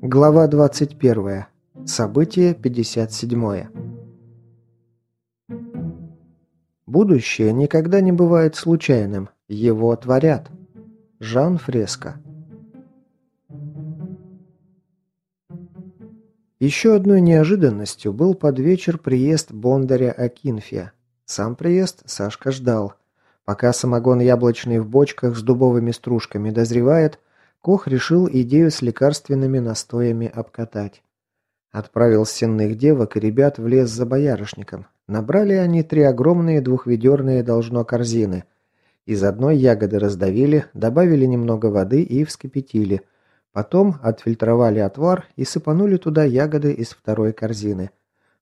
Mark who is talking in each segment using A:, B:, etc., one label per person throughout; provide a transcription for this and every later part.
A: Глава 21. Событие 57. Будущее никогда не бывает случайным, его творят. Жан Фреско. Еще одной неожиданностью был под вечер приезд Бондаря Акинфия. Сам приезд Сашка ждал. Пока самогон яблочный в бочках с дубовыми стружками дозревает – Кох решил идею с лекарственными настоями обкатать. Отправил сенных девок и ребят в лес за боярышником. Набрали они три огромные двухведерные должно корзины. Из одной ягоды раздавили, добавили немного воды и вскипятили. Потом отфильтровали отвар и сыпанули туда ягоды из второй корзины.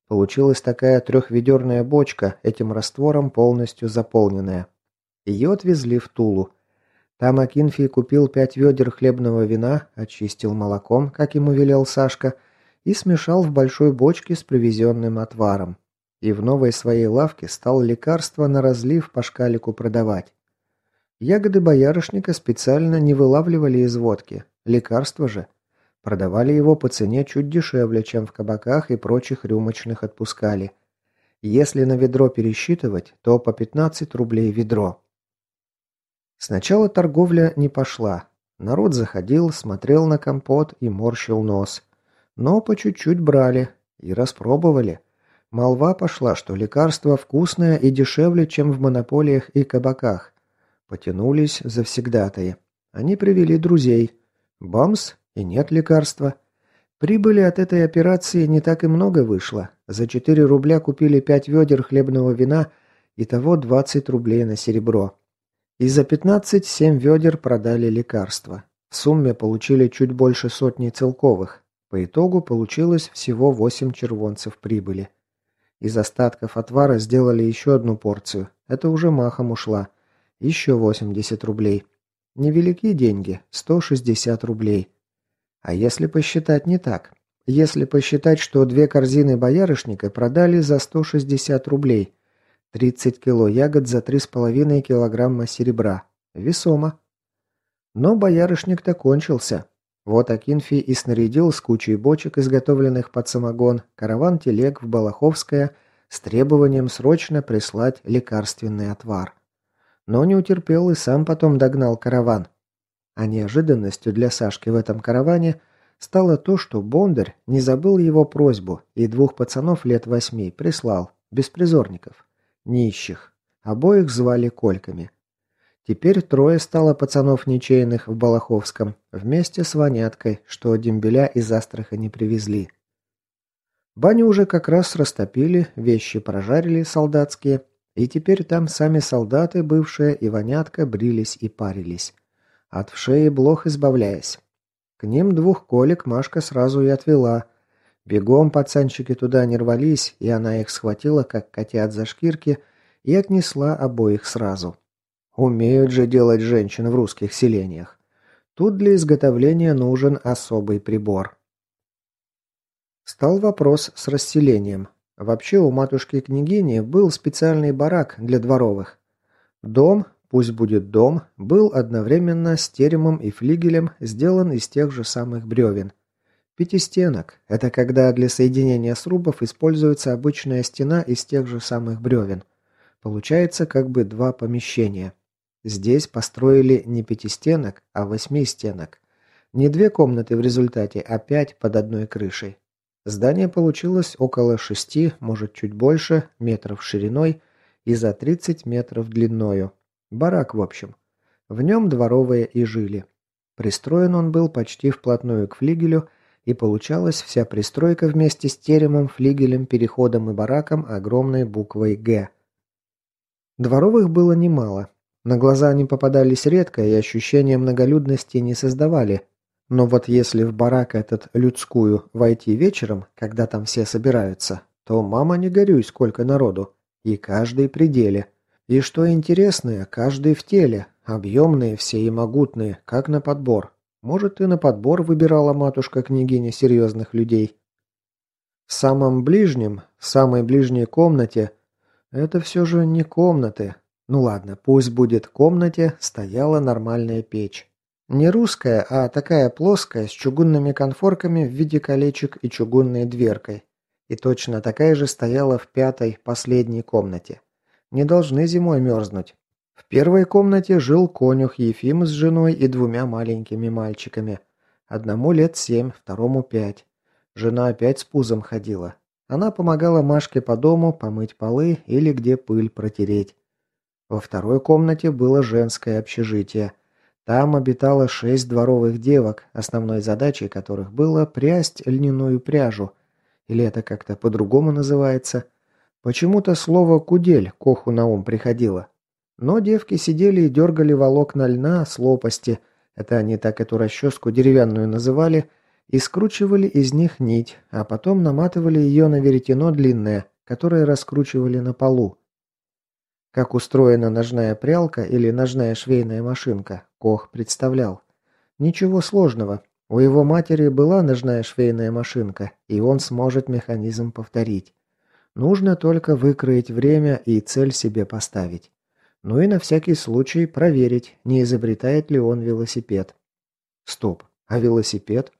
A: Получилась такая трехведерная бочка, этим раствором полностью заполненная. Ее отвезли в Тулу. Там Акинфий купил пять ведер хлебного вина, очистил молоком, как ему велел Сашка, и смешал в большой бочке с привезенным отваром. И в новой своей лавке стал лекарство на разлив по шкалику продавать. Ягоды боярышника специально не вылавливали из водки. Лекарство же. Продавали его по цене чуть дешевле, чем в кабаках и прочих рюмочных отпускали. Если на ведро пересчитывать, то по 15 рублей ведро. Сначала торговля не пошла. Народ заходил, смотрел на компот и морщил нос. Но по чуть-чуть брали и распробовали. Молва пошла, что лекарство вкусное и дешевле, чем в монополиях и кабаках. Потянулись завсегдатые. Они привели друзей. Бамс и нет лекарства. Прибыли от этой операции не так и много вышло. За 4 рубля купили 5 ведер хлебного вина, и того 20 рублей на серебро. И за 15 семь ведер продали лекарства. В сумме получили чуть больше сотни целковых. По итогу получилось всего 8 червонцев прибыли. Из остатков отвара сделали еще одну порцию. Это уже махом ушла. Еще 80 рублей. Невелики деньги, 160 рублей. А если посчитать не так? Если посчитать, что две корзины боярышника продали за 160 рублей, 30 кило ягод за 3,5 килограмма серебра. Весомо. Но боярышник-то кончился. Вот Акинфий и снарядил с кучей бочек, изготовленных под самогон, караван телег в Балаховское с требованием срочно прислать лекарственный отвар. Но не утерпел и сам потом догнал караван. А неожиданностью для Сашки в этом караване стало то, что Бондарь не забыл его просьбу и двух пацанов лет восьми прислал, беспризорников нищих. Обоих звали Кольками. Теперь трое стало пацанов ничейных в Балаховском, вместе с Воняткой, что дембеля из Астрахани привезли. Баню уже как раз растопили, вещи прожарили солдатские, и теперь там сами солдаты, бывшие и Вонятка, брились и парились. От вшей блох избавляясь. К ним двух колик Машка сразу и отвела – Бегом пацанчики туда не рвались, и она их схватила, как котят за шкирки, и отнесла обоих сразу. Умеют же делать женщин в русских селениях. Тут для изготовления нужен особый прибор. Стал вопрос с расселением. Вообще у матушки-княгини был специальный барак для дворовых. Дом, пусть будет дом, был одновременно с теремом и флигелем сделан из тех же самых бревен. Пятистенок – это когда для соединения срубов используется обычная стена из тех же самых бревен. Получается как бы два помещения. Здесь построили не пятистенок, а восьмистенок. Не две комнаты в результате, а пять под одной крышей. Здание получилось около шести, может чуть больше, метров шириной и за 30 метров длиною. Барак, в общем. В нем дворовые и жили. Пристроен он был почти вплотную к флигелю – и получалась вся пристройка вместе с теремом, флигелем, переходом и бараком огромной буквой «Г». Дворовых было немало. На глаза они попадались редко и ощущения многолюдности не создавали. Но вот если в барак этот людскую войти вечером, когда там все собираются, то мама не горюй, сколько народу. И каждый при деле. И что интересное, каждый в теле. Объемные все и могутные, как на подбор. Может, и на подбор выбирала матушка-княгиня серьезных людей. В самом ближнем, в самой ближней комнате, это все же не комнаты. Ну ладно, пусть будет комнате, стояла нормальная печь. Не русская, а такая плоская, с чугунными конфорками в виде колечек и чугунной дверкой. И точно такая же стояла в пятой, последней комнате. Не должны зимой мерзнуть. В первой комнате жил конюх Ефим с женой и двумя маленькими мальчиками. Одному лет семь, второму пять. Жена опять с пузом ходила. Она помогала Машке по дому помыть полы или где пыль протереть. Во второй комнате было женское общежитие. Там обитало шесть дворовых девок, основной задачей которых было прясть льняную пряжу. Или это как-то по-другому называется. Почему-то слово «кудель» Коху на ум приходило. Но девки сидели и дергали волокна льна с лопасти, это они так эту расческу деревянную называли, и скручивали из них нить, а потом наматывали ее на веретено длинное, которое раскручивали на полу. Как устроена ножная прялка или ножная швейная машинка, Кох представлял. Ничего сложного. У его матери была ножная швейная машинка, и он сможет механизм повторить. Нужно только выкроить время и цель себе поставить. Ну и на всякий случай проверить, не изобретает ли он велосипед. Стоп, а велосипед?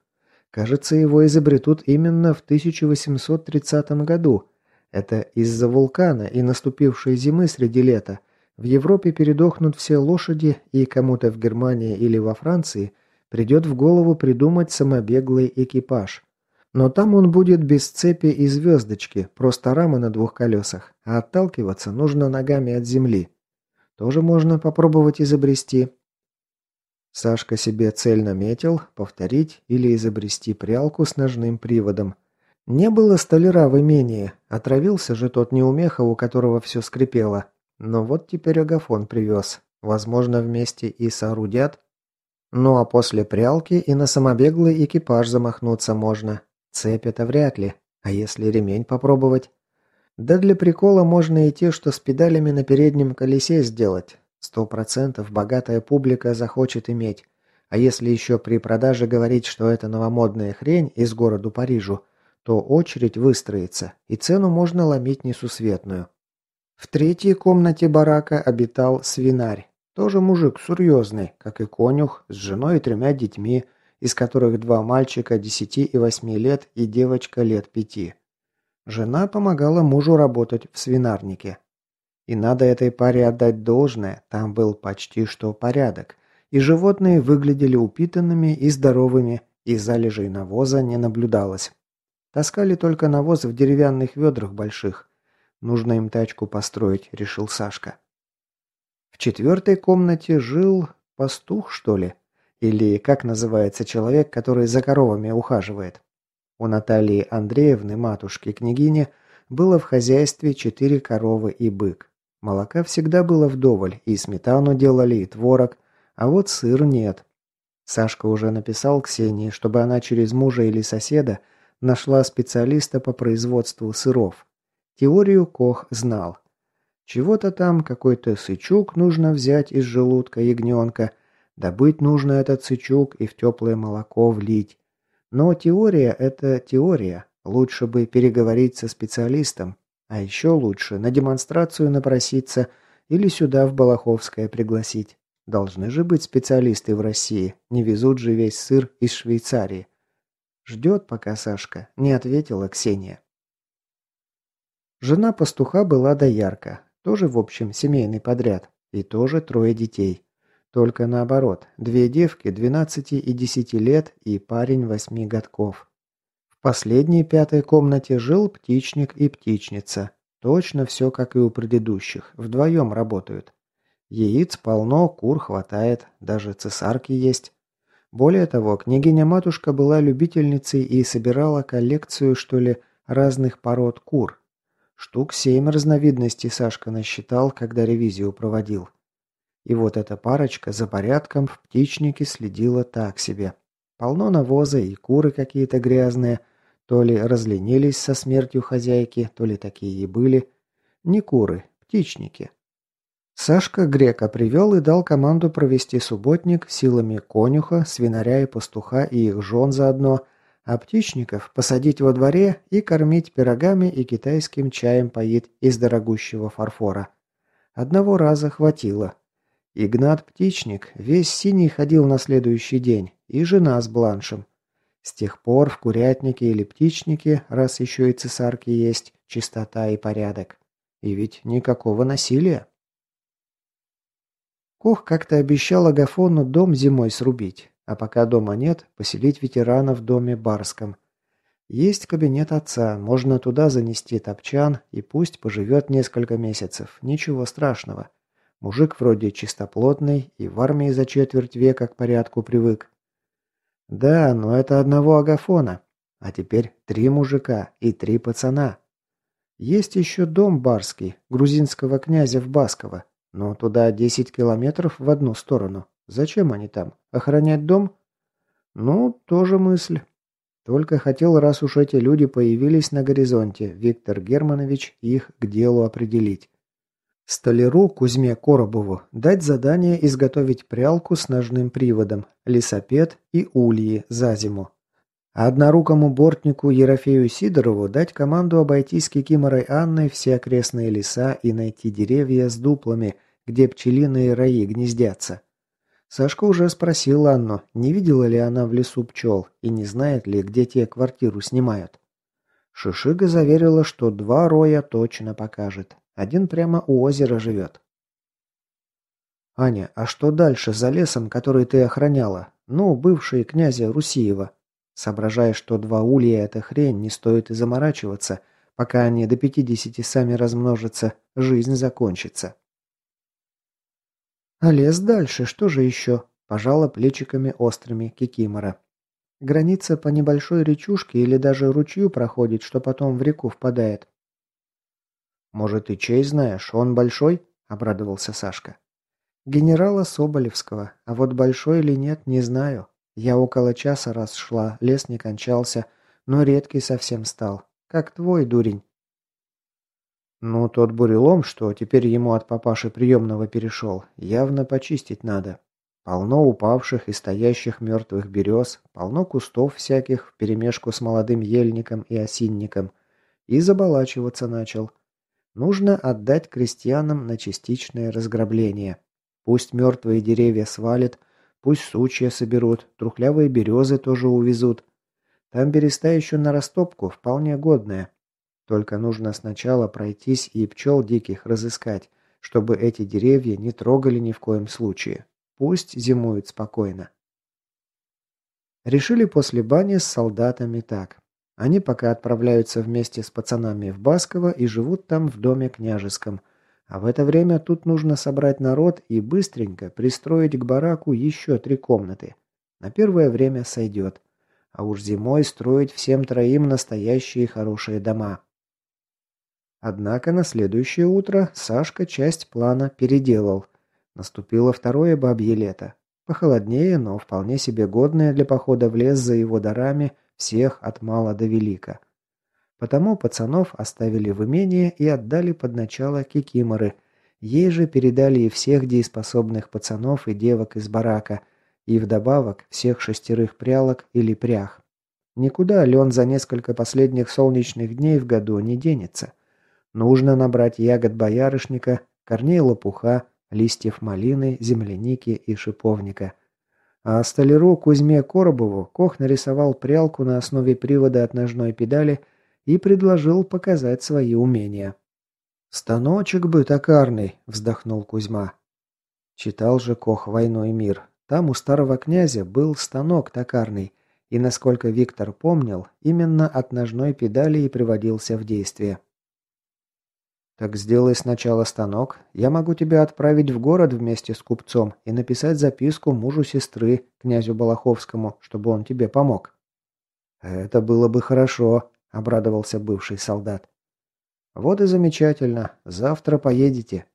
A: Кажется, его изобретут именно в 1830 году. Это из-за вулкана и наступившей зимы среди лета. В Европе передохнут все лошади, и кому-то в Германии или во Франции придет в голову придумать самобеглый экипаж. Но там он будет без цепи и звездочки, просто рама на двух колесах, а отталкиваться нужно ногами от земли. Тоже можно попробовать изобрести. Сашка себе цель наметил – повторить или изобрести прялку с ножным приводом. Не было столяра в имении, отравился же тот неумеха, у которого все скрипело. Но вот теперь агафон привез. Возможно, вместе и соорудят. Ну а после прялки и на самобеглый экипаж замахнуться можно. Цепь это вряд ли. А если ремень попробовать? Да для прикола можно и те, что с педалями на переднем колесе сделать. Сто процентов богатая публика захочет иметь. А если еще при продаже говорить, что это новомодная хрень из города Парижу, то очередь выстроится, и цену можно ломить несусветную. В третьей комнате барака обитал свинарь. Тоже мужик серьезный, как и конюх, с женой и тремя детьми, из которых два мальчика десяти и восьми лет и девочка лет пяти. Жена помогала мужу работать в свинарнике. И надо этой паре отдать должное, там был почти что порядок. И животные выглядели упитанными и здоровыми, и залежей навоза не наблюдалось. Таскали только навоз в деревянных ведрах больших. Нужно им тачку построить, решил Сашка. В четвертой комнате жил пастух, что ли? Или как называется человек, который за коровами ухаживает? У Натальи Андреевны, матушки княгини, было в хозяйстве четыре коровы и бык. Молока всегда было вдоволь, и сметану делали, и творог, а вот сыр нет. Сашка уже написал Ксении, чтобы она через мужа или соседа нашла специалиста по производству сыров. Теорию Кох знал. Чего-то там, какой-то сычук нужно взять из желудка ягненка, добыть нужно этот сычук и в теплое молоко влить. Но теория – это теория. Лучше бы переговорить со специалистом, а еще лучше на демонстрацию напроситься или сюда в Балаховское пригласить. Должны же быть специалисты в России, не везут же весь сыр из Швейцарии. Ждет пока Сашка, не ответила Ксения. Жена пастуха была доярка, тоже в общем семейный подряд, и тоже трое детей. Только наоборот, две девки 12 и 10 лет и парень 8 годков. В последней пятой комнате жил птичник и птичница. Точно все, как и у предыдущих. Вдвоем работают. Яиц полно, кур хватает, даже цесарки есть. Более того, княгиня-матушка была любительницей и собирала коллекцию, что ли, разных пород кур. Штук семь разновидностей Сашка насчитал, когда ревизию проводил. И вот эта парочка за порядком в птичнике следила так себе. Полно навоза и куры какие-то грязные, то ли разленились со смертью хозяйки, то ли такие и были. Не куры, птичники. Сашка Грека привел и дал команду провести субботник силами конюха, свинаря и пастуха и их жен заодно, а птичников посадить во дворе и кормить пирогами и китайским чаем поить из дорогущего фарфора. Одного раза хватило. Игнат Птичник весь синий ходил на следующий день, и жена с Бланшем. С тех пор в курятнике или птичнике, раз еще и цесарки есть, чистота и порядок. И ведь никакого насилия. Кох как-то обещал Агафону дом зимой срубить, а пока дома нет, поселить ветерана в доме барском. Есть кабинет отца, можно туда занести топчан, и пусть поживет несколько месяцев, ничего страшного. Мужик вроде чистоплотный и в армии за четверть века к порядку привык. Да, но это одного Агафона. А теперь три мужика и три пацана. Есть еще дом барский, грузинского князя в Басково. Но туда 10 километров в одну сторону. Зачем они там? Охранять дом? Ну, тоже мысль. Только хотел, раз уж эти люди появились на горизонте, Виктор Германович их к делу определить. Столяру Кузьме Коробову дать задание изготовить прялку с ножным приводом, лесопед и ульи за зиму. А однорукому бортнику Ерофею Сидорову дать команду обойти с Кикиморой Анной все окрестные леса и найти деревья с дуплами, где пчелиные раи гнездятся. Сашка уже спросил Анну, не видела ли она в лесу пчел и не знает ли, где те квартиру снимают. Шишига заверила, что два роя точно покажет. Один прямо у озера живет. «Аня, а что дальше, за лесом, который ты охраняла? Ну, бывший князя Русиева?» Соображая, что два улья – это хрень, не стоит и заморачиваться. Пока они до пятидесяти сами размножатся, жизнь закончится. «А лес дальше, что же еще?» – пожала плечиками острыми Кикимора. «Граница по небольшой речушке или даже ручью проходит, что потом в реку впадает. «Может, и чей знаешь? Он большой?» – обрадовался Сашка. «Генерала Соболевского. А вот большой или нет, не знаю. Я около часа раз шла, лес не кончался, но редкий совсем стал. Как твой, дурень». «Ну, тот бурелом, что теперь ему от папаши приемного перешел, явно почистить надо. Полно упавших и стоящих мертвых берез, полно кустов всяких вперемешку с молодым ельником и осинником. И заболачиваться начал. Нужно отдать крестьянам на частичное разграбление. Пусть мертвые деревья свалят, пусть сучья соберут, трухлявые березы тоже увезут. Там береста еще на растопку, вполне годная. Только нужно сначала пройтись и пчел диких разыскать, чтобы эти деревья не трогали ни в коем случае. Пусть зимуют спокойно. Решили после бани с солдатами так. Они пока отправляются вместе с пацанами в Басково и живут там в доме княжеском. А в это время тут нужно собрать народ и быстренько пристроить к бараку еще три комнаты. На первое время сойдет. А уж зимой строить всем троим настоящие хорошие дома. Однако на следующее утро Сашка часть плана переделал. Наступило второе бабье лето. Похолоднее, но вполне себе годное для похода в лес за его дарами – всех от мала до велика. Потому пацанов оставили в имении и отдали под начало Кикиморы. Ей же передали и всех дееспособных пацанов и девок из барака, и вдобавок всех шестерых прялок или прях. Никуда Лен за несколько последних солнечных дней в году не денется. Нужно набрать ягод боярышника, корней лопуха, листьев малины, земляники и шиповника. А столяру Кузьме Коробову Кох нарисовал прялку на основе привода от ножной педали и предложил показать свои умения. «Станочек бы токарный», — вздохнул Кузьма. Читал же Кох «Войну и мир». Там у старого князя был станок токарный, и, насколько Виктор помнил, именно от ножной педали и приводился в действие. «Так сделай сначала станок. Я могу тебя отправить в город вместе с купцом и написать записку мужу сестры, князю Балаховскому, чтобы он тебе помог». «Это было бы хорошо», — обрадовался бывший солдат. «Вот и замечательно. Завтра поедете».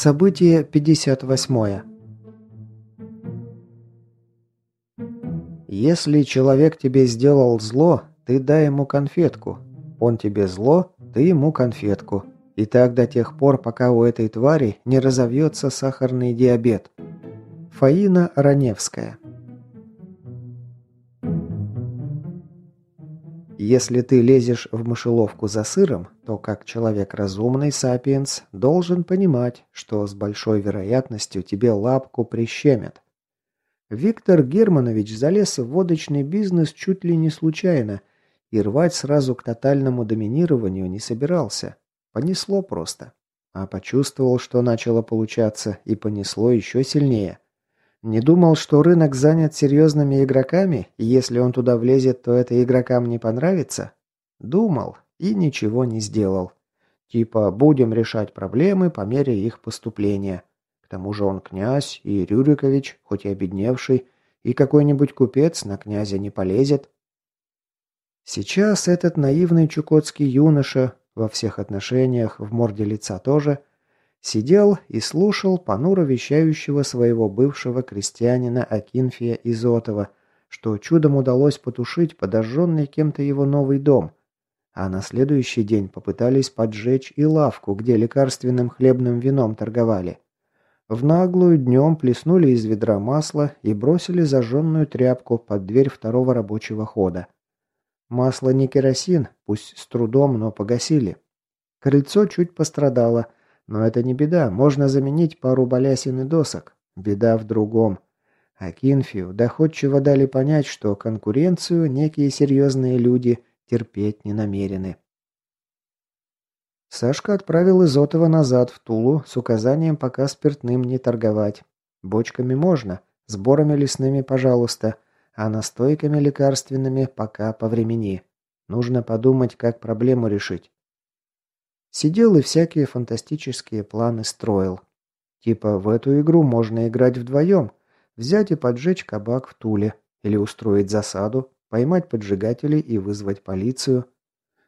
A: Событие 58. Если человек тебе сделал зло, ты дай ему конфетку. Он тебе зло, ты ему конфетку. И так до тех пор, пока у этой твари не разовьется сахарный диабет. Фаина Раневская Если ты лезешь в мышеловку за сыром, то как человек разумный, сапиенс, должен понимать, что с большой вероятностью тебе лапку прищемят. Виктор Германович залез в водочный бизнес чуть ли не случайно и рвать сразу к тотальному доминированию не собирался. Понесло просто. А почувствовал, что начало получаться, и понесло еще сильнее – не думал, что рынок занят серьезными игроками, и если он туда влезет, то это игрокам не понравится? Думал и ничего не сделал. Типа, будем решать проблемы по мере их поступления. К тому же он князь и Рюрикович, хоть и обедневший, и какой-нибудь купец на князя не полезет. Сейчас этот наивный чукотский юноша, во всех отношениях, в морде лица тоже, Сидел и слушал понуро вещающего своего бывшего крестьянина Акинфия Изотова, что чудом удалось потушить подожженный кем-то его новый дом, а на следующий день попытались поджечь и лавку, где лекарственным хлебным вином торговали. В наглую днем плеснули из ведра масло и бросили зажженную тряпку под дверь второго рабочего хода. Масло не керосин, пусть с трудом, но погасили. Крыльцо чуть пострадало – но это не беда, можно заменить пару балясин и досок. Беда в другом. Акинфию доходчиво дали понять, что конкуренцию некие серьезные люди терпеть не намерены. Сашка отправил Изотова назад в Тулу с указанием пока спиртным не торговать. Бочками можно, сборами лесными пожалуйста, а настойками лекарственными пока по времени. Нужно подумать, как проблему решить. Сидел и всякие фантастические планы строил. Типа в эту игру можно играть вдвоем, взять и поджечь кабак в Туле, или устроить засаду, поймать поджигателей и вызвать полицию.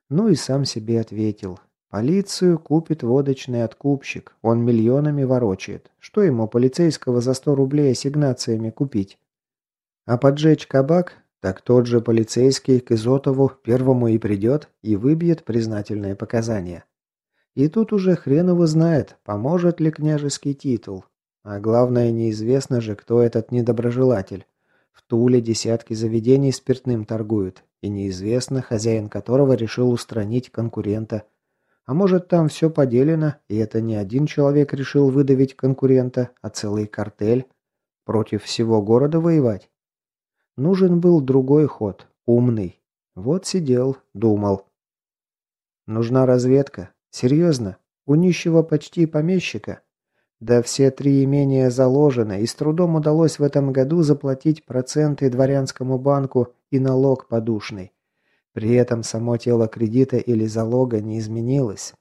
A: Ну и сам себе ответил. Полицию купит водочный откупщик, он миллионами ворочает. Что ему полицейского за сто рублей ассигнациями купить? А поджечь кабак, так тот же полицейский к Изотову первому и придет и выбьет признательные показания. И тут уже хрен его знает, поможет ли княжеский титул. А главное, неизвестно же, кто этот недоброжелатель. В Туле десятки заведений спиртным торгуют, и неизвестно, хозяин которого решил устранить конкурента. А может, там все поделено, и это не один человек решил выдавить конкурента, а целый картель? Против всего города воевать? Нужен был другой ход, умный. Вот сидел, думал. Нужна разведка, Серьезно? У нищего почти помещика? Да все три имения заложены, и с трудом удалось в этом году заплатить проценты дворянскому банку и налог подушный. При этом само тело кредита или залога не изменилось.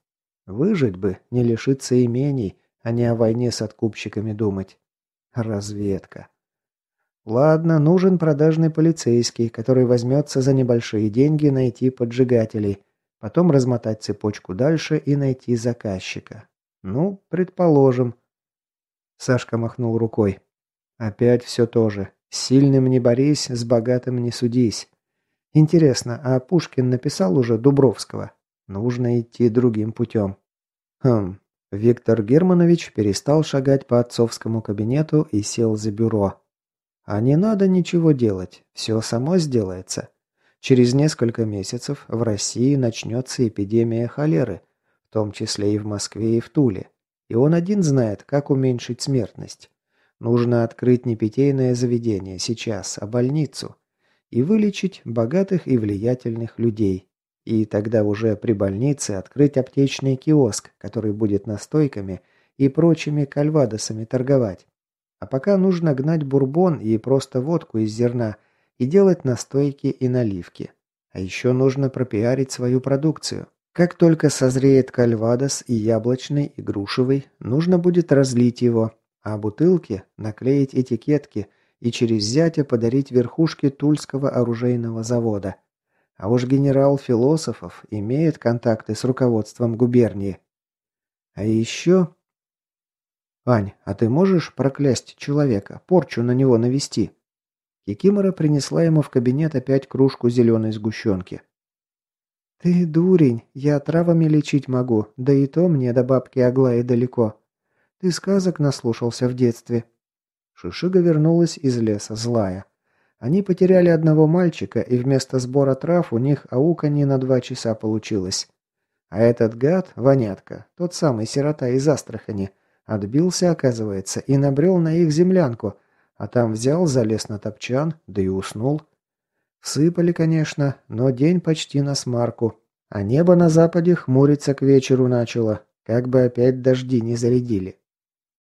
A: Выжить бы, не лишиться имений, а не о войне с откупщиками думать. Разведка. Ладно, нужен продажный полицейский, который возьмется за небольшие деньги найти поджигателей. Потом размотать цепочку дальше и найти заказчика. Ну, предположим. Сашка махнул рукой. Опять все то же. С сильным не борись, с богатым не судись. Интересно, а Пушкин написал уже Дубровского? Нужно идти другим путем. Хм. Виктор Германович перестал шагать по отцовскому кабинету и сел за бюро. А не надо ничего делать, все само сделается. Через несколько месяцев в России начнется эпидемия холеры, в том числе и в Москве и в Туле. И он один знает, как уменьшить смертность. Нужно открыть не питейное заведение сейчас, а больницу. И вылечить богатых и влиятельных людей. И тогда уже при больнице открыть аптечный киоск, который будет настойками и прочими кальвадосами торговать. А пока нужно гнать бурбон и просто водку из зерна – и делать настойки и наливки. А еще нужно пропиарить свою продукцию. Как только созреет кальвадос и яблочный, и грушевый, нужно будет разлить его, а бутылки наклеить этикетки и через зятя подарить верхушке Тульского оружейного завода. А уж генерал Философов имеет контакты с руководством губернии. А еще... «Ань, а ты можешь проклясть человека, порчу на него навести?» Кикимора принесла ему в кабинет опять кружку зеленой сгущенки. «Ты дурень, я травами лечить могу, да и то мне до бабки Аглаи далеко. Ты сказок наслушался в детстве». Шишига вернулась из леса злая. Они потеряли одного мальчика, и вместо сбора трав у них ауканье на два часа получилось. А этот гад, вонятка, тот самый сирота из Астрахани, отбился, оказывается, и набрел на их землянку, а там взял, залез на топчан, да и уснул. Всыпали, конечно, но день почти на смарку. А небо на западе хмуриться к вечеру начало, как бы опять дожди не зарядили.